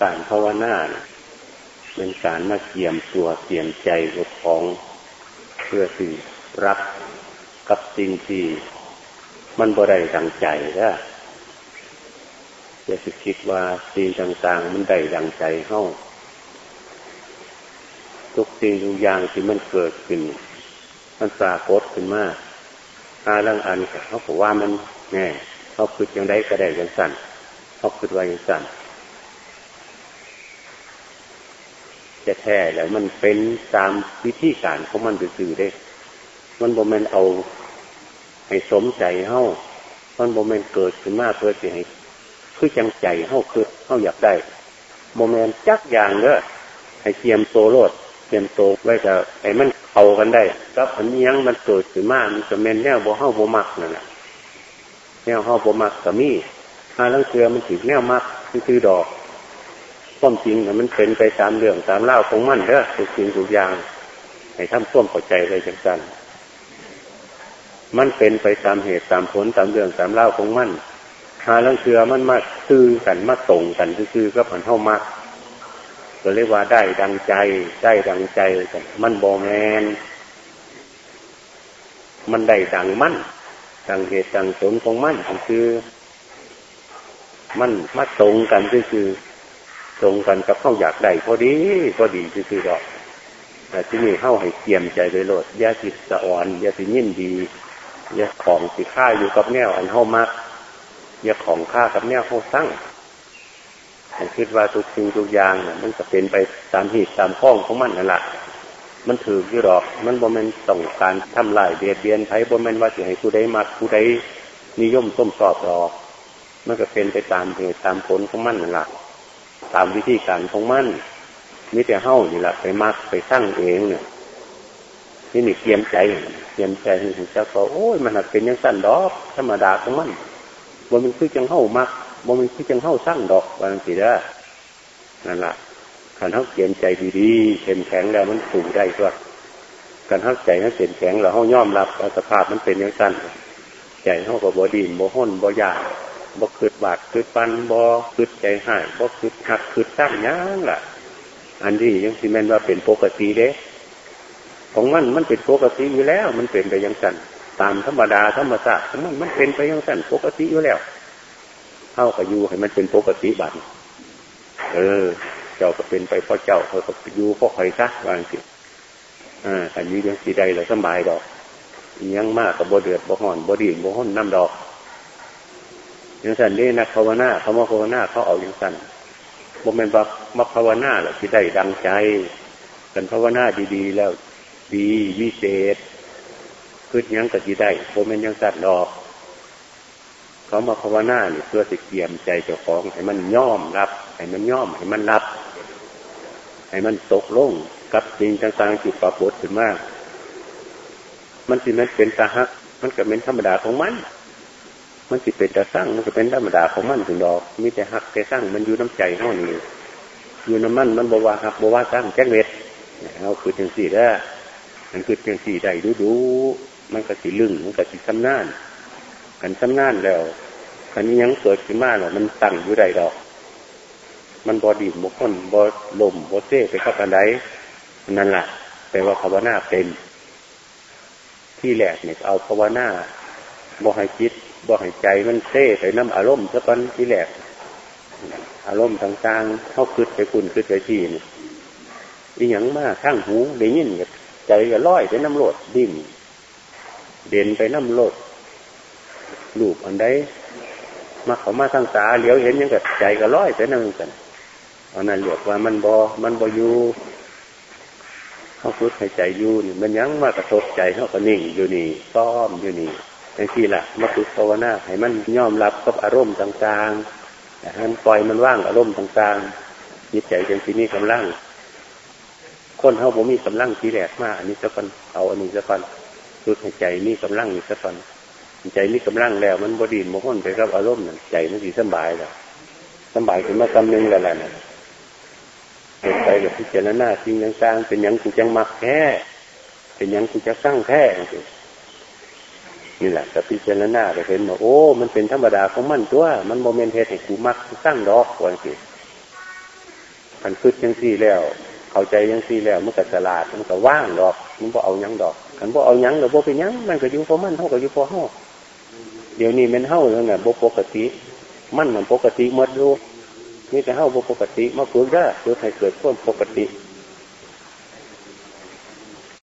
การภาวนาเป็นการมาเกี่ยมตัวเกี่ยมใจของเพื่อที่รับกับสิ่งที่มันบ่ได้ดังใจนะอย่าสิคิดว่าสิ่งต่างๆ มันได้ดังใจเฮาทุกสิ่งทุกอย่างที่มันเกิดขึ้น มันปรากฏขึ้นมาอาลังอันเขาบอกว่ามันแน่เขาคิดยังได้ก็ได้ยังสั่นเขาคิดว่ายังสั่น จะแท้แล้วมันเป็นตามวิธีการของมันสื่อได้ มันบ่แมนเอาให้สมใจเฮ้ามันบ่แมนเกิดขึ้นมาเพื่อจะให้คือจังใจเฮ้าคือเฮ้าอยากได้บ่แมนจักอย่างเด้อให้เตรียมโตโลดเตรียมโตไว้จะให้มันเข้ากันได้กับอันนี้ยังมันเกิดขึ้นมามันจะแมนแนวบ่เฮ้าบ่มักนั่นแหละแนวเฮ้าบ่มักก็มีถ้าลังเชือมันถึงแนวมักคือดอก ความจริงมันเป็นไปตามเรื่องตามเล่าของมันเด้อทุกสิ่งทุกอย่างให้ท่านท่วมเข้าใจเลยจังสัน มันเป็นไปตามเหตุตามผลตามเรื่องตามเล่าของมันหาลังเชือมันมาซื้อกันมาตรงกันคือก็ผันเท่ามักก็เรียกว่าได้ดังใจได้ดังใจกันมันบอแมนมันได้ดังมั่นดังเหตุดังผลของมันคือ มันมาตรงกันคือ ตรงกันกับเข้าอยากได้พอดีพอดีคือดอกแต่ที่นี่เข้าให้เตรียมใจโดยโลดยาสิสะอ่อนยาสิยินดียาของสิค่าอยู่กับแนวอันเข้ามักยาของค่ากับแนวเข้าสร้งผมคิดว่าทุกสิ่งทุกอย่างนะมันจะเป็นไปตามเหตุตามข้องของมันนั่นแหละมันถือที่หรอก มันบ่แมนต้องการทำลายเบียดเบียนไผ่บ่แมนว่าจะให้ผู้ใดมักผู้ใดนิยมส้มสอบหรอก มันก็เป็นไปตามเหตุตามผลของมันนั่นแหละ ตามวิธีการของมันมิแต่เฮ้านี่แหละไปมักไปสร้างเองเนี่ยนี่นี่เกียมใจเกียมใจเห็นเจ้าก็โอ้ยมันเป็นยังสั้นดอกธรรมดาของมันบ่มันคือจังเฮ้ามักบ่มันคือจังเฮ้าสร้างดอกบางทีได้นั่นแหละขันเฮ้าเกียมใจดีๆเข้มแข็งแล้วมันสูงได้ก็การเฮ้าใจเฮ้าเข้มแข็งแล้วเฮ้าย่อมรับสภาพมันเป็นยังสั้นใจเฮ้าก็บ่ดีบ่ห้นบ่ยาก บ่คืดบาดคืดปันบ่คืดใจหายบ่คืดหักคืดตั้งย่างล่ะ อันที่ยังสิแม่นว่าเป็นปกติเด้ ของมันมันเป็นปกติอยู่แล้ว มันเป็นไปยังสั่นตามธรรมดาธรรมชาติของมันมันเป็นไปยังสั่นปกติอยู่แล้วเท่ากับอยู่ให้มันเป็นปกติบัตเออ เจ้าก็เป็นไปเพราะเจ้าเขาก็อยู่เพราะใครซะวางสิอ่าอันนี้ยังสีใดเราสบายดอกยังมากกับบ่เดือดบ่ห่อนบ่ดีบ่ห่อนน้ำดอก ยังสั่นนี่นักภาวนาเขามาภาวนาเขาเอาอย่างสั่นบ่เป็นแบบมาภาวนาหรอกที่ได้ดังใจกันภาวนาดีๆ แล้วดีวิเศษขึ้นยังกะที่ได้บ่เป็นยังสั่นดอก เขามาภาวนาเนี่ยเพื่อสิเกียมใจเจ้าของ ให้มันย่อมรับ ให้มันย่อม ให้มันรับ ให้มันตกลงกับสิ่งต่างๆที่ปรากฏขึ้นมาก มันสิมันเป็นตาฮัก มันก็เป็นธรรมดาของมัน มันสิเป็นแต่สร้างมันก็เป็นธรรมดาของมันถึงดอกมีแต่หักแต่สร้างมันอยู่น้ำใจเท่านี้อยู่น้ำมันมันบวาหักบวาสร้างแจ้งเวทเราคือจังสี่ได้มันคือจังสี่ได้ดูดูมันก็สิลึงมันก็สิซ้ำนานกันซ้ำนานแล้วคันนี้ยังเกิดขึ้นมาหรอมันตั้งอยู่ใดดอก มันบอดีบก้นบอลมบอเซ่ไปเข้ากันไดนั่นแหละแปลว่าภาวนาเป็น ที่แหลกเนี่ยเอาภาวนาบอให้คิด บอกให้ใจมันเซ่ไปน้ำอารมณ์ซะก่อนที่แรกอารมณ์ต่างๆเข้าคืดไปคุณคืดไปที่นี่อีหยังมากข้างหูได้ยินใจก็ลอยไปน้ำโลดดิ้นเด่นไปน้ำโลดลูกอันใดมาเขามาทางตาเหลียวเห็นยังกับใจก็ลอยไปนั่งกันอันนั้นเรียกว่ามันบอมันบอยู่เขาพูดให้ใจอยู่นี่มันยังมากระทบใจเขาก็นิ่งอยู่นี่ซ้อมอยู่นี่ อย่างที่ละมาฝึกภาวนาให้มันยอมรับกับอารมณ์ต่างๆให้มันปล่อยมันว่างอารมณ์ต่างๆจิตใจจังที่นี่กำลัง คนเขาบ่มีกำลังทีแรกมากอันนี้สักคนเอาอันนี้สักคนฝึกให้ใจมีกำลังนี่สักคนใจมีกำลังแล้ว มันบดีนโมหนไปกับอารมณ์นั่นใจมันสีสบายแล้วสบายขึ้นมากำนึงแล้วแหละนะเห็นไปแบบพิจารณาสิ่งต่างๆเป็นอยังกูจังมักแค่เป็นอยังกูจะสร้างแค่ นี่แหละแต่พิจารณาไปเห็นว่าโอ้ มันเป็นธรรมดาของมันตัว มันโมเมนต์เหตุให้กูมักสร้างดอกกว่าสิอันคืดยังสี่แล้ว เข้าใจยังสี่แล้วมันก็สลาดมันก็ว่างดอกมันบ่เอายังดอกมันบ่เอายังหรือบ่เป็นยังมันก็อยู่พอมันเท่ากับอยู่พอเฮาเดี๋ยวนี้มันเฮาแล้วเนี่ยบ่ปกติ มันมันปกติหมดรู้นี่แต่เฮาบ่ปกติมาฝึกได้เพื่อให้เกิดความปกติ